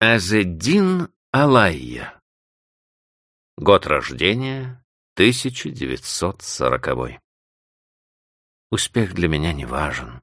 Азеддин Алайя. Год рождения 1940. Успех для меня не важен.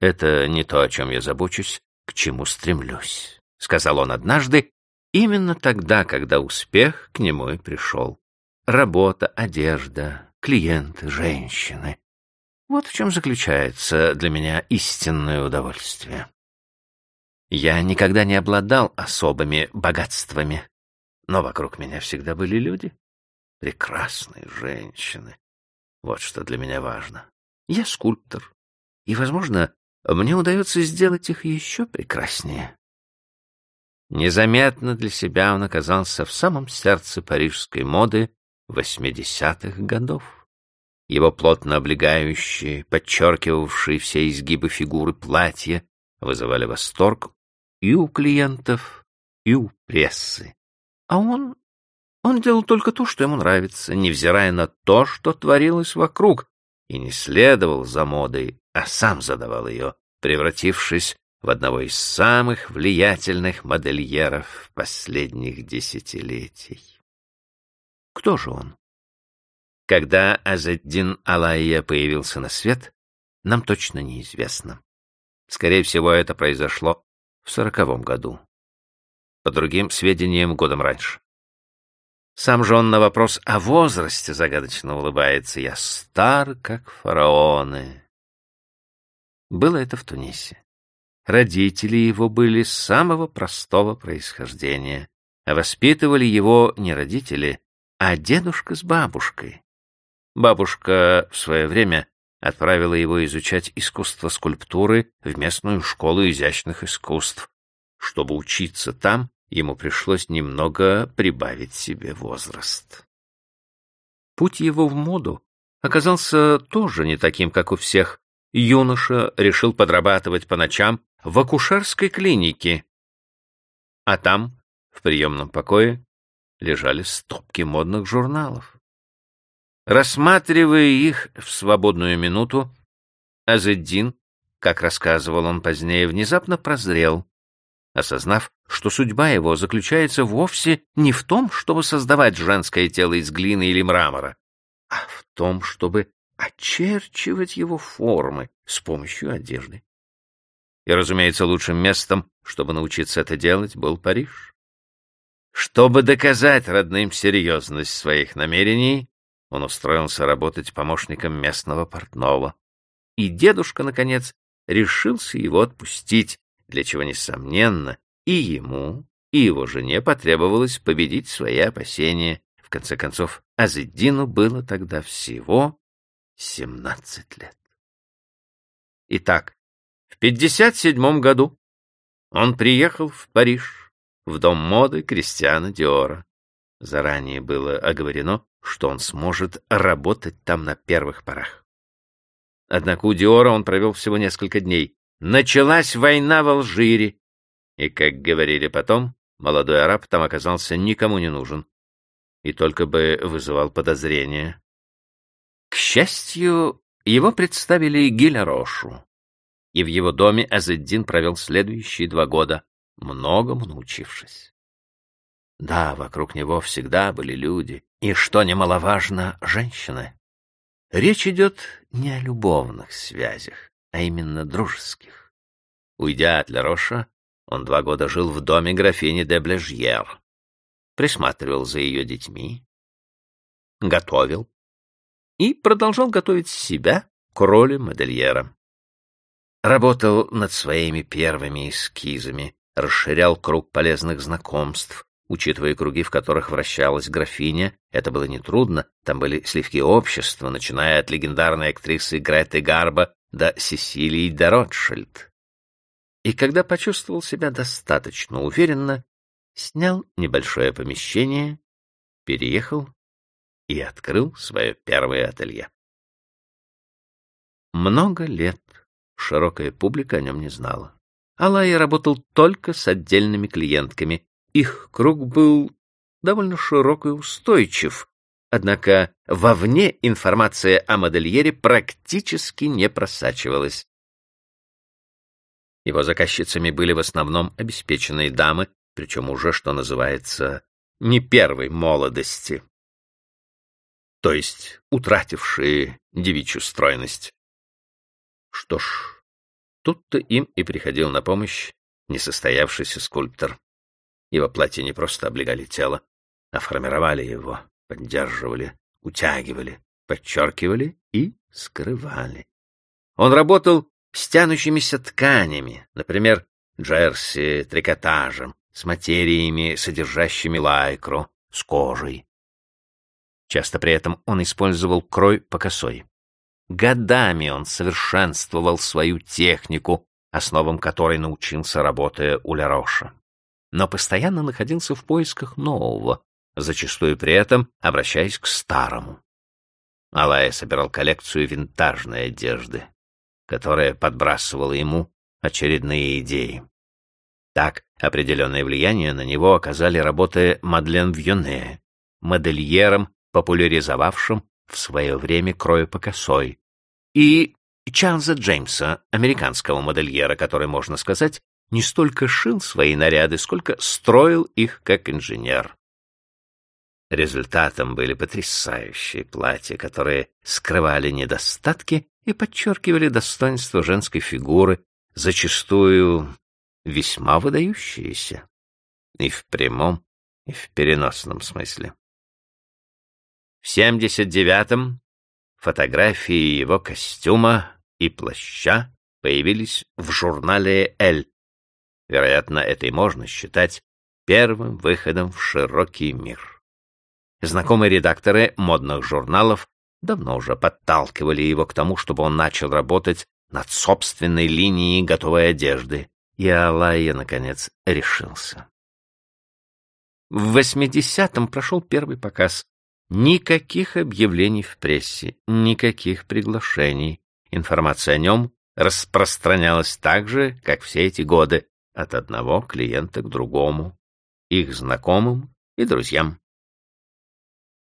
Это не то, о чем я забочусь, к чему стремлюсь, — сказал он однажды, именно тогда, когда успех к нему и пришел. Работа, одежда, клиенты, женщины. Вот в чем заключается для меня истинное удовольствие. Я никогда не обладал особыми богатствами, но вокруг меня всегда были люди, прекрасные женщины. Вот что для меня важно. Я скульптор, и, возможно, мне удается сделать их еще прекраснее. Незаметно для себя он оказался в самом сердце парижской моды восьмидесятых годов. Его плотно облегающие, подчеркивавшие все изгибы фигуры платья вызывали восторг и у клиентов, и у прессы. А он... он делал только то, что ему нравится, невзирая на то, что творилось вокруг, и не следовал за модой, а сам задавал ее, превратившись в одного из самых влиятельных модельеров последних десятилетий. Кто же он? Когда Азаддин Алайя появился на свет, нам точно неизвестно. Скорее всего, это произошло в сороковом году. По другим сведениям, годом раньше. Сам же он на вопрос о возрасте загадочно улыбается. Я стар, как фараоны. Было это в Тунисе. Родители его были самого простого происхождения, а воспитывали его не родители, а дедушка с бабушкой. Бабушка в свое время отправила его изучать искусство скульптуры в местную школу изящных искусств. Чтобы учиться там, ему пришлось немного прибавить себе возраст. Путь его в моду оказался тоже не таким, как у всех. Юноша решил подрабатывать по ночам в акушерской клинике. А там, в приемном покое, лежали стопки модных журналов. Рассматривая их в свободную минуту, Азеддин, как рассказывал он позднее, внезапно прозрел, осознав, что судьба его заключается вовсе не в том, чтобы создавать женское тело из глины или мрамора, а в том, чтобы очерчивать его формы с помощью одежды. И, разумеется, лучшим местом, чтобы научиться это делать, был Париж. Чтобы доказать родным серьезность своих намерений, он устроился работать помощником местного портного. И дедушка, наконец, решился его отпустить, для чего, несомненно, и ему, и его жене потребовалось победить свои опасения. В конце концов, Азеддину было тогда всего семнадцать лет. Итак, в 57 году он приехал в Париж, в дом моды Кристиана Диора. Заранее было оговорено, что он сможет работать там на первых порах. Однако у Диора он провел всего несколько дней. Началась война в Алжире, и, как говорили потом, молодой араб там оказался никому не нужен и только бы вызывал подозрения. К счастью, его представили Гиля Рошу, и в его доме Азеддин провел следующие два года, многому научившись. Да, вокруг него всегда были люди, и, что немаловажно, женщины. Речь идет не о любовных связях, а именно дружеских. Уйдя от Лероша, он два года жил в доме графини де Блежьер, присматривал за ее детьми, готовил и продолжал готовить себя к роли модельера. Работал над своими первыми эскизами, расширял круг полезных знакомств, Учитывая круги, в которых вращалась графиня, это было нетрудно, там были сливки общества, начиная от легендарной актрисы Греты Гарба до Сесилии де Ротшильд. И когда почувствовал себя достаточно уверенно, снял небольшое помещение, переехал и открыл свое первое ателье. Много лет широкая публика о нем не знала. Алая работал только с отдельными клиентками, их круг был довольно широк и устойчив, однако вовне информация о модельере практически не просачивалась. Его заказчицами были в основном обеспеченные дамы, причем уже, что называется, не первой молодости, то есть утратившие девичью стройность. Что ж, тут-то им и приходил на помощь несостоявшийся скульптор. Его платья не просто облегали тело, а формировали его, поддерживали, утягивали, подчеркивали и скрывали. Он работал с тянущимися тканями, например, джерси, трикотажем, с материями, содержащими лайкру, с кожей. Часто при этом он использовал крой по косой. Годами он совершенствовал свою технику, основам которой научился, работая у Ляроша. Но постоянно находился в поисках нового, зачастую при этом обращаясь к старому. Алая собирал коллекцию винтажной одежды, которая подбрасывала ему очередные идеи. Так, определенное влияние на него оказали работы Мадлен Вьоне, модельером, популяризовавшим в свое время крою по косой, и Чарльза Джеймса, американского модельера, который, можно сказать, не столько шил свои наряды, сколько строил их как инженер. Результатом были потрясающие платья, которые скрывали недостатки и подчеркивали достоинство женской фигуры, зачастую весьма выдающиеся, и в прямом, и в переносном смысле. В 79-м фотографии его костюма и плаща появились в журнале «Эль». Вероятно, это и можно считать первым выходом в широкий мир. Знакомые редакторы модных журналов давно уже подталкивали его к тому, чтобы он начал работать над собственной линией готовой одежды, и Алайя, наконец, решился. В 80-м прошел первый показ. Никаких объявлений в прессе, никаких приглашений. Информация о нем распространялась так же, как все эти годы, от одного клиента к другому, их знакомым и друзьям.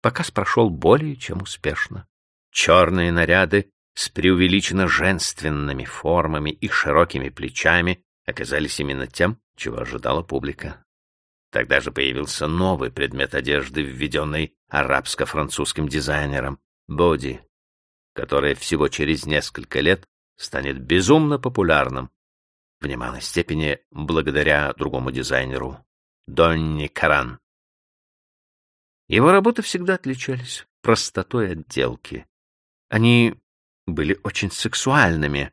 Показ прошел более чем успешно. Черные наряды с преувеличенно женственными формами и широкими плечами оказались именно тем, чего ожидала публика. Тогда же появился новый предмет одежды, введенный арабско-французским дизайнером — боди, который всего через несколько лет станет безумно популярным, в немалой степени благодаря другому дизайнеру — Донни Каран. Его работы всегда отличались простотой отделки. Они были очень сексуальными,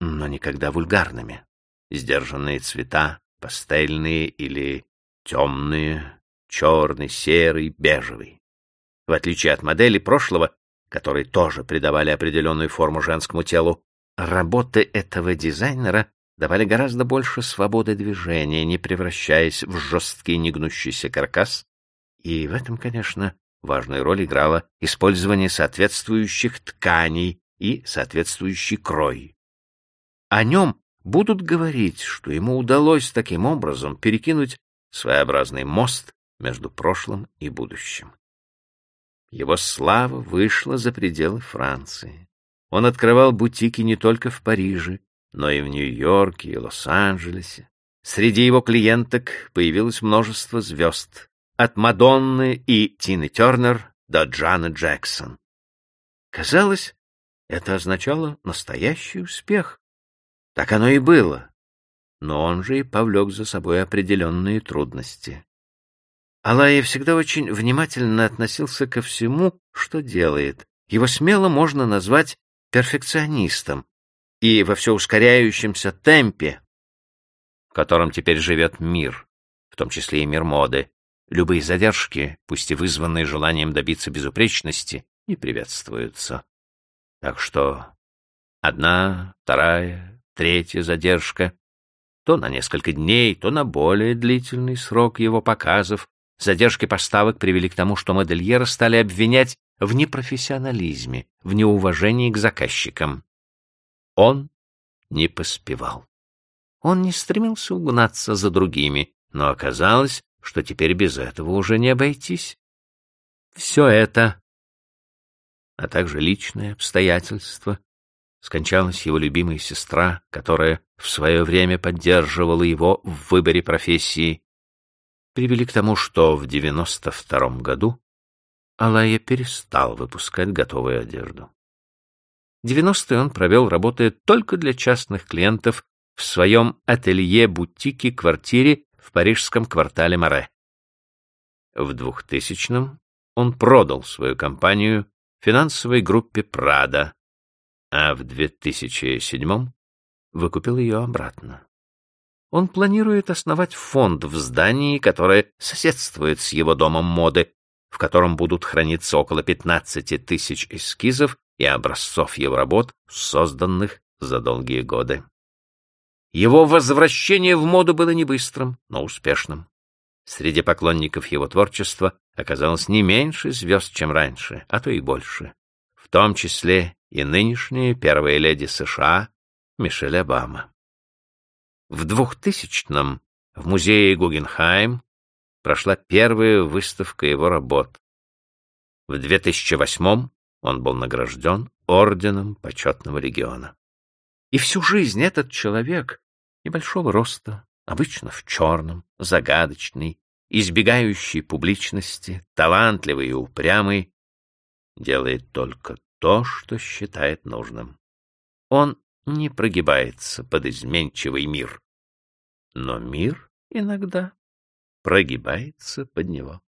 но никогда вульгарными. Сдержанные цвета, пастельные или темные, черный, серый, бежевый. В отличие от модели прошлого, которые тоже придавали определенную форму женскому телу, работы этого дизайнера давали гораздо больше свободы движения, не превращаясь в жесткий негнущийся каркас, и в этом, конечно, важную роль играло использование соответствующих тканей и соответствующий крой. О нем будут говорить, что ему удалось таким образом перекинуть своеобразный мост между прошлым и будущим. Его слава вышла за пределы Франции. Он открывал бутики не только в Париже, но и в Нью-Йорке и Лос-Анджелесе. Среди его клиенток появилось множество звезд, от Мадонны и Тины Тернер до Джана Джексон. Казалось, это означало настоящий успех. Так оно и было. Но он же и повлек за собой определенные трудности. Алая всегда очень внимательно относился ко всему, что делает. Его смело можно назвать перфекционистом. И во все ускоряющемся темпе, в котором теперь живет мир, в том числе и мир моды, любые задержки, пусть и вызванные желанием добиться безупречности, не приветствуются. Так что одна, вторая, третья задержка, то на несколько дней, то на более длительный срок его показов, задержки поставок привели к тому, что модельеры стали обвинять в непрофессионализме, в неуважении к заказчикам. Он не поспевал. Он не стремился угнаться за другими, но оказалось, что теперь без этого уже не обойтись. Все это а также личные обстоятельства. Скончалась его любимая сестра, которая в свое время поддерживала его в выборе профессии, привели к тому, что в 92 году Алая перестал выпускать готовую одежду. 90-е он провел, работая только для частных клиентов в своем ателье-бутике-квартире в парижском квартале Море. В 2000-м он продал свою компанию финансовой группе «Прада», а в 2007-м выкупил ее обратно. Он планирует основать фонд в здании, которое соседствует с его домом моды, в котором будут храниться около 15 тысяч эскизов и образцов его работ, созданных за долгие годы. Его возвращение в моду было не быстрым, но успешным. Среди поклонников его творчества оказалось не меньше звезд, чем раньше, а то и больше, в том числе и нынешняя первая леди США Мишель Обама. В 2000-м в музее Гугенхайм прошла первая выставка его работ. В 2008-м он был награжден орденом почетного легиона. И всю жизнь этот человек небольшого роста, обычно в черном, загадочный, избегающий публичности, талантливый и упрямый, делает только то, что считает нужным. Он не прогибается под изменчивый мир. Но мир иногда прогибается под него.